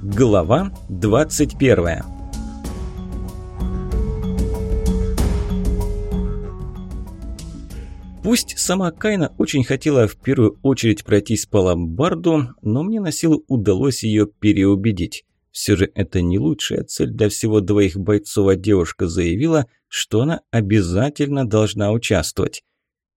Глава 21 Пусть сама Кайна очень хотела в первую очередь пройтись по ломбарду, но мне на силу удалось ее переубедить. Все же это не лучшая цель для всего двоих бойцов, а девушка заявила, что она обязательно должна участвовать.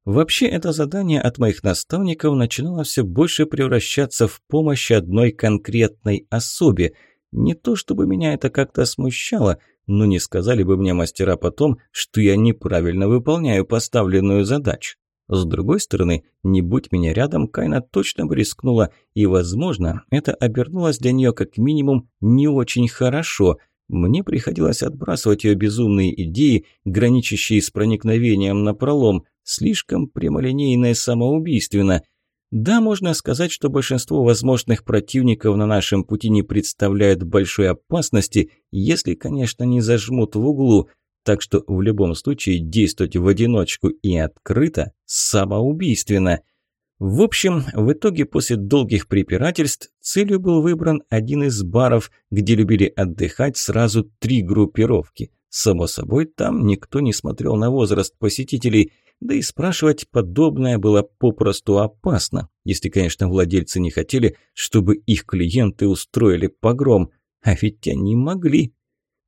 Вообще, это задание от моих наставников начинало все больше превращаться в помощь одной конкретной особе. Не то чтобы меня это как-то смущало, но не сказали бы мне мастера потом, что я неправильно выполняю поставленную задачу. С другой стороны, не будь меня рядом, Кайна точно бы рискнула, и, возможно, это обернулось для нее как минимум не очень хорошо – мне приходилось отбрасывать ее безумные идеи, граничащие с проникновением на пролом, слишком прямолинейно и самоубийственно. Да, можно сказать, что большинство возможных противников на нашем пути не представляют большой опасности, если, конечно, не зажмут в углу, так что в любом случае действовать в одиночку и открыто самоубийственно – в общем, в итоге после долгих препирательств целью был выбран один из баров, где любили отдыхать сразу три группировки. Само собой, там никто не смотрел на возраст посетителей, да и спрашивать подобное было попросту опасно, если, конечно, владельцы не хотели, чтобы их клиенты устроили погром, а ведь они могли.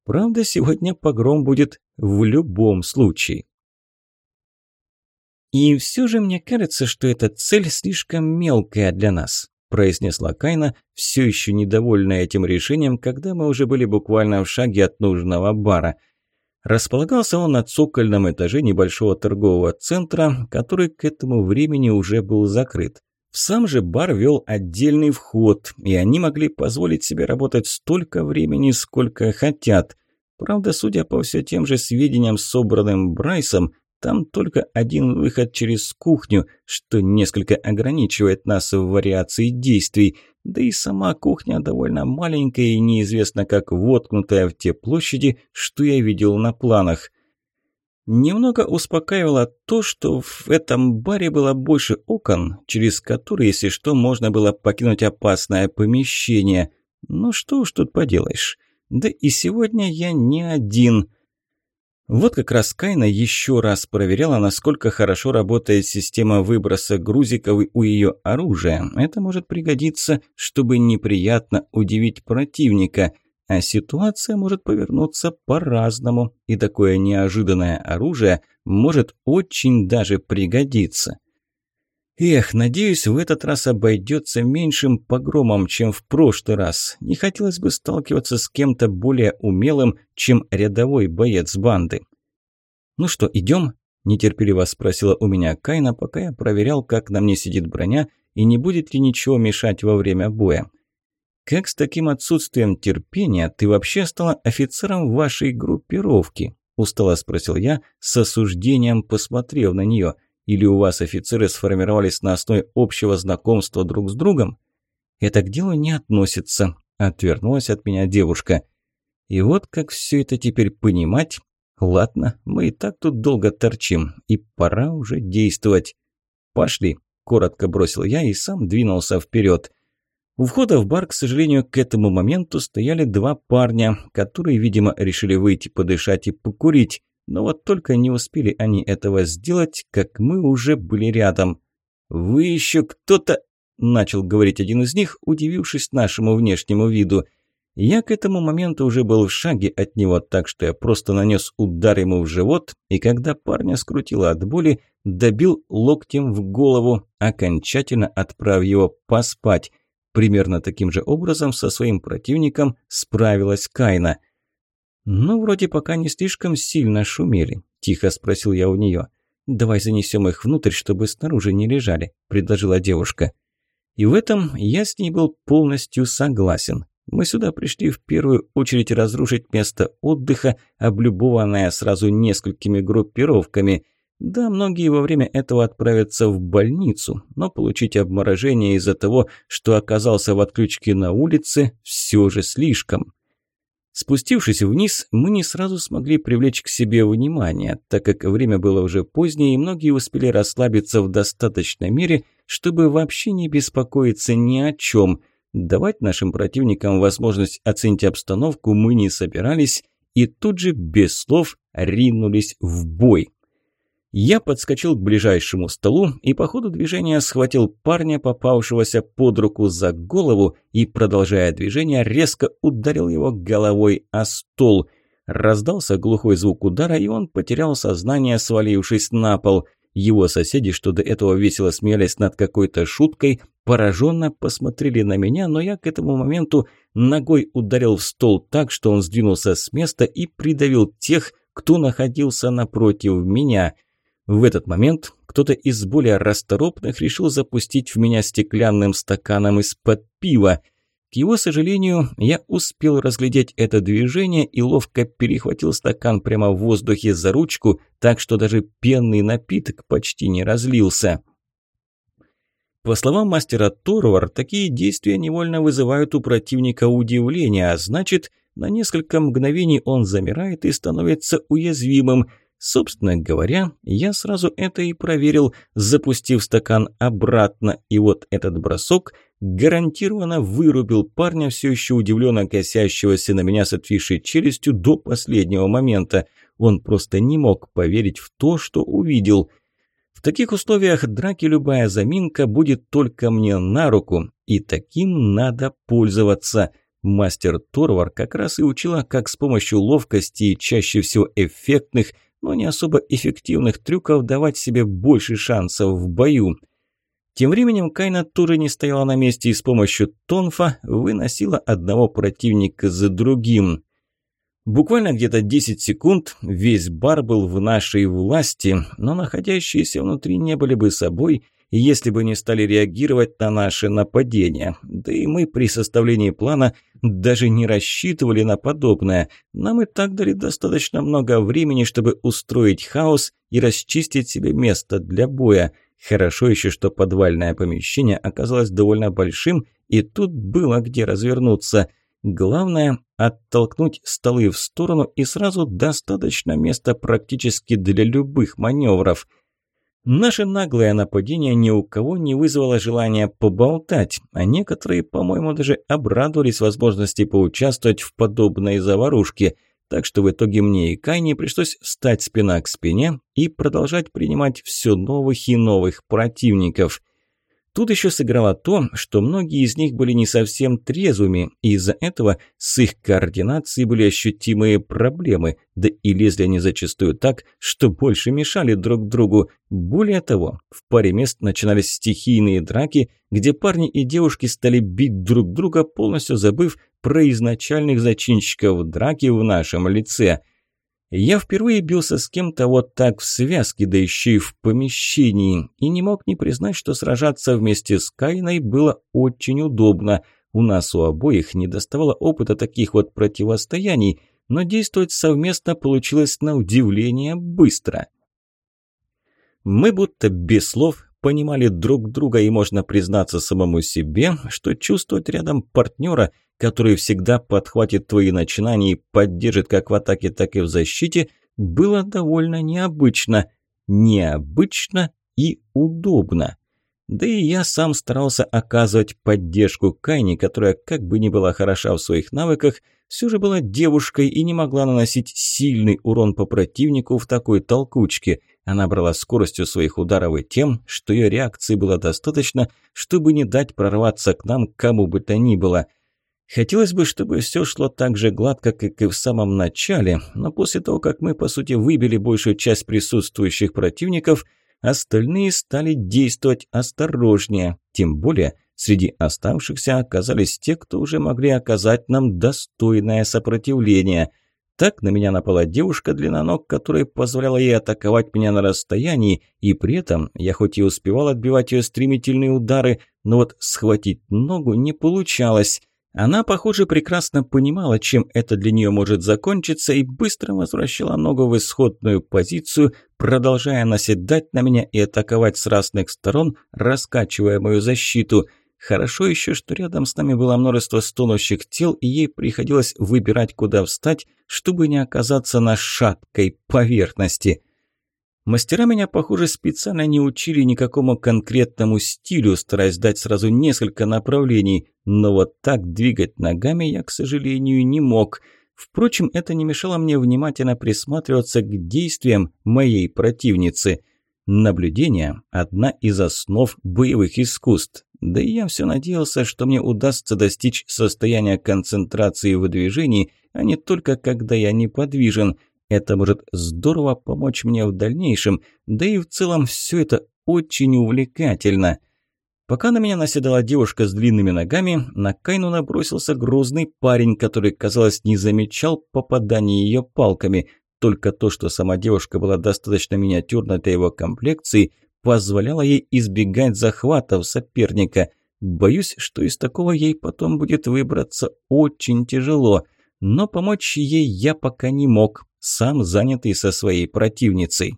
Правда, сегодня погром будет в любом случае. «И все же мне кажется, что эта цель слишком мелкая для нас», произнесла Кайна, все еще недовольная этим решением, когда мы уже были буквально в шаге от нужного бара. Располагался он на цокольном этаже небольшого торгового центра, который к этому времени уже был закрыт. В сам же бар вел отдельный вход, и они могли позволить себе работать столько времени, сколько хотят. Правда, судя по все тем же сведениям, собранным Брайсом, там только один выход через кухню, что несколько ограничивает нас в вариации действий. Да и сама кухня довольно маленькая и неизвестно как воткнутая в те площади, что я видел на планах. Немного успокаивало то, что в этом баре было больше окон, через которые, если что, можно было покинуть опасное помещение. Ну что уж тут поделаешь. Да и сегодня я не один – вот как раз Кайна еще раз проверяла, насколько хорошо работает система выброса грузиков у ее оружия. Это может пригодиться, чтобы неприятно удивить противника. А ситуация может повернуться по-разному, и такое неожиданное оружие может очень даже пригодиться. Эх, надеюсь, в этот раз обойдется меньшим погромом, чем в прошлый раз. Не хотелось бы сталкиваться с кем-то более умелым, чем рядовой боец банды. «Ну что, идем?» – нетерпеливо спросила у меня Кайна, пока я проверял, как на мне сидит броня и не будет ли ничего мешать во время боя. «Как с таким отсутствием терпения ты вообще стала офицером вашей группировки?» – устало спросил я, с осуждением посмотрев на нее – или у вас офицеры сформировались на основе общего знакомства друг с другом? Это к делу не относится, отвернулась от меня девушка. И вот как все это теперь понимать? Ладно, мы и так тут долго торчим, и пора уже действовать. Пошли, коротко бросил я и сам двинулся вперед. У входа в бар, к сожалению, к этому моменту стояли два парня, которые, видимо, решили выйти подышать и покурить. Но вот только не успели они этого сделать, как мы уже были рядом. «Вы еще кто-то...» – начал говорить один из них, удивившись нашему внешнему виду. Я к этому моменту уже был в шаге от него, так что я просто нанес удар ему в живот, и когда парня скрутило от боли, добил локтем в голову, окончательно отправив его поспать. Примерно таким же образом со своим противником справилась Кайна – «Ну, вроде пока не слишком сильно шумели», – тихо спросил я у нее. «Давай занесем их внутрь, чтобы снаружи не лежали», – предложила девушка. И в этом я с ней был полностью согласен. Мы сюда пришли в первую очередь разрушить место отдыха, облюбованное сразу несколькими группировками. Да, многие во время этого отправятся в больницу, но получить обморожение из-за того, что оказался в отключке на улице, все же слишком. Спустившись вниз, мы не сразу смогли привлечь к себе внимание, так как время было уже позднее, и многие успели расслабиться в достаточной мере, чтобы вообще не беспокоиться ни о чем. Давать нашим противникам возможность оценить обстановку мы не собирались и тут же без слов ринулись в бой. Я подскочил к ближайшему столу и по ходу движения схватил парня, попавшегося под руку за голову и, продолжая движение, резко ударил его головой о стол. Раздался глухой звук удара, и он потерял сознание, свалившись на пол. Его соседи, что до этого весело смеялись над какой-то шуткой, пораженно посмотрели на меня, но я к этому моменту ногой ударил в стол так, что он сдвинулся с места и придавил тех, кто находился напротив меня – в этот момент кто-то из более расторопных решил запустить в меня стеклянным стаканом из-под пива. К его сожалению, я успел разглядеть это движение и ловко перехватил стакан прямо в воздухе за ручку, так что даже пенный напиток почти не разлился. По словам мастера Торвар, такие действия невольно вызывают у противника удивление, а значит, на несколько мгновений он замирает и становится уязвимым – Собственно говоря, я сразу это и проверил, запустив стакан обратно, и вот этот бросок гарантированно вырубил парня, все еще удивленно косящегося на меня с отвисшей челюстью до последнего момента. Он просто не мог поверить в то, что увидел. В таких условиях драки любая заминка будет только мне на руку, и таким надо пользоваться – Мастер Торвар как раз и учила, как с помощью ловкости и чаще всего эффектных, но не особо эффективных трюков давать себе больше шансов в бою. Тем временем Кайна тоже не стояла на месте и с помощью тонфа выносила одного противника за другим. Буквально где-то 10 секунд весь бар был в нашей власти, но находящиеся внутри не были бы собой если бы не стали реагировать на наше нападение. Да и мы при составлении плана даже не рассчитывали на подобное. Нам и так дали достаточно много времени, чтобы устроить хаос и расчистить себе место для боя. Хорошо еще, что подвальное помещение оказалось довольно большим, и тут было где развернуться. Главное – оттолкнуть столы в сторону, и сразу достаточно места практически для любых маневров – Наше наглое нападение ни у кого не вызвало желания поболтать, а некоторые, по-моему, даже обрадовались возможности поучаствовать в подобной заварушке. Так что в итоге мне и Кайне пришлось встать спина к спине и продолжать принимать все новых и новых противников – Тут еще сыграло то, что многие из них были не совсем трезвыми, и из-за этого с их координацией были ощутимые проблемы, да и лезли они зачастую так, что больше мешали друг другу. Более того, в паре мест начинались стихийные драки, где парни и девушки стали бить друг друга, полностью забыв про изначальных зачинщиков драки в нашем лице – я впервые бился с кем-то вот так в связке, да еще и в помещении, и не мог не признать, что сражаться вместе с Кайной было очень удобно. У нас у обоих не доставало опыта таких вот противостояний, но действовать совместно получилось на удивление быстро. Мы будто без слов понимали друг друга, и можно признаться самому себе, что чувствовать рядом партнера, который всегда подхватит твои начинания и поддержит как в атаке, так и в защите, было довольно необычно. Необычно и удобно. Да и я сам старался оказывать поддержку Кайне, которая, как бы ни была хороша в своих навыках, все же была девушкой и не могла наносить сильный урон по противнику в такой толкучке. Она брала скоростью своих ударов и тем, что ее реакции было достаточно, чтобы не дать прорваться к нам кому бы то ни было. Хотелось бы, чтобы все шло так же гладко, как и в самом начале, но после того, как мы, по сути, выбили большую часть присутствующих противников, остальные стали действовать осторожнее, тем более – Среди оставшихся оказались те, кто уже могли оказать нам достойное сопротивление. Так на меня напала девушка длинноног, которая позволяла ей атаковать меня на расстоянии, и при этом я хоть и успевал отбивать ее стремительные удары, но вот схватить ногу не получалось. Она, похоже, прекрасно понимала, чем это для нее может закончиться, и быстро возвращала ногу в исходную позицию, продолжая наседать на меня и атаковать с разных сторон, раскачивая мою защиту – Хорошо еще, что рядом с нами было множество стонущих тел, и ей приходилось выбирать, куда встать, чтобы не оказаться на шаткой поверхности. Мастера меня, похоже, специально не учили никакому конкретному стилю, стараясь дать сразу несколько направлений, но вот так двигать ногами я, к сожалению, не мог. Впрочем, это не мешало мне внимательно присматриваться к действиям моей противницы. Наблюдение – одна из основ боевых искусств. Да и я все надеялся, что мне удастся достичь состояния концентрации в движении, а не только когда я неподвижен – это может здорово помочь мне в дальнейшем, да и в целом все это очень увлекательно. Пока на меня наседала девушка с длинными ногами, на Кайну набросился грозный парень, который, казалось, не замечал попадания ее палками. Только то, что сама девушка была достаточно миниатюрной для его комплекции, позволяло ей избегать захватов соперника. Боюсь, что из такого ей потом будет выбраться очень тяжело, но помочь ей я пока не мог, сам занятый со своей противницей.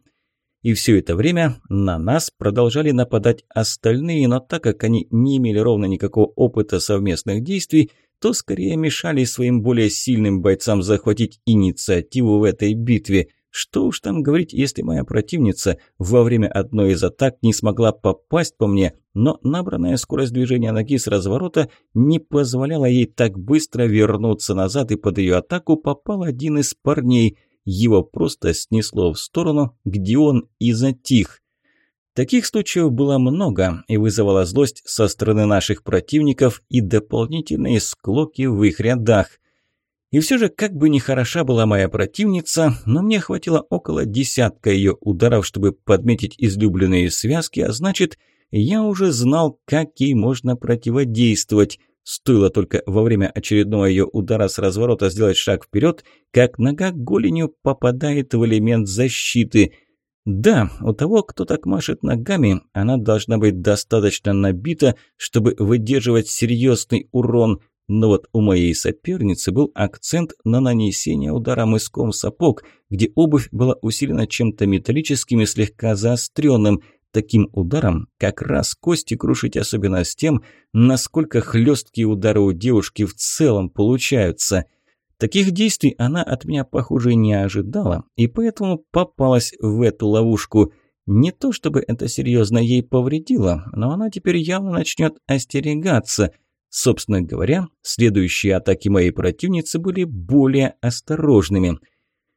И все это время на нас продолжали нападать остальные, но так как они не имели ровно никакого опыта совместных действий, то скорее мешали своим более сильным бойцам захватить инициативу в этой битве. Что уж там говорить, если моя противница во время одной из атак не смогла попасть по мне, но набранная скорость движения ноги с разворота не позволяла ей так быстро вернуться назад, и под ее атаку попал один из парней. Его просто снесло в сторону, где он и затих. Таких случаев было много и вызывала злость со стороны наших противников и дополнительные склоки в их рядах. И все же, как бы ни хороша была моя противница, но мне хватило около десятка ее ударов, чтобы подметить излюбленные связки, а значит, я уже знал, как ей можно противодействовать. Стоило только во время очередного ее удара с разворота сделать шаг вперед, как нога голенью попадает в элемент защиты. Да, у того, кто так машет ногами, она должна быть достаточно набита, чтобы выдерживать серьезный урон – но вот у моей соперницы был акцент на нанесение удара мыском сапог, где обувь была усилена чем-то металлическим и слегка заостренным. Таким ударом как раз кости крушить, особенно с тем, насколько хлесткие удары у девушки в целом получаются. Таких действий она от меня, похоже, не ожидала, и поэтому попалась в эту ловушку. Не то чтобы это серьезно ей повредило, но она теперь явно начнет остерегаться – Собственно говоря, следующие атаки моей противницы были более осторожными.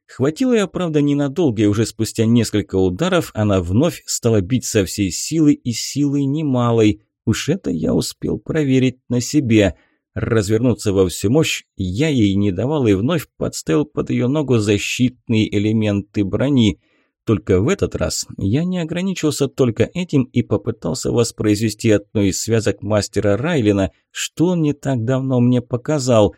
Хватило ее, правда, ненадолго, и уже спустя несколько ударов она вновь стала бить со всей силы и силой немалой. Уж это я успел проверить на себе. Развернуться во всю мощь я ей не давал и вновь подставил под ее ногу защитные элементы брони – только в этот раз я не ограничился только этим и попытался воспроизвести одну из связок мастера Райлина, что он не так давно мне показал.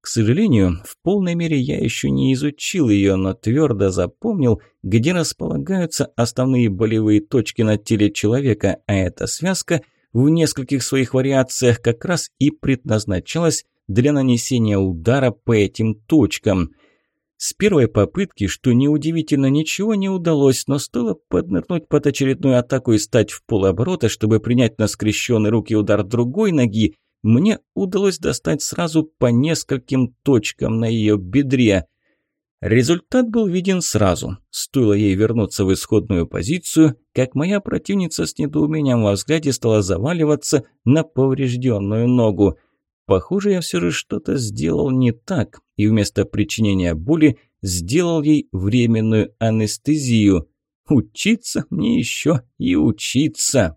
К сожалению, в полной мере я еще не изучил ее, но твердо запомнил, где располагаются основные болевые точки на теле человека, а эта связка в нескольких своих вариациях как раз и предназначалась для нанесения удара по этим точкам – с первой попытки, что неудивительно, ничего не удалось, но стоило поднырнуть под очередную атаку и стать в полоборота, чтобы принять на скрещенные руки удар другой ноги, мне удалось достать сразу по нескольким точкам на ее бедре. Результат был виден сразу. Стоило ей вернуться в исходную позицию, как моя противница с недоумением во взгляде стала заваливаться на поврежденную ногу. Похоже, я все же что-то сделал не так, и вместо причинения боли сделал ей временную анестезию. Учиться мне еще и учиться.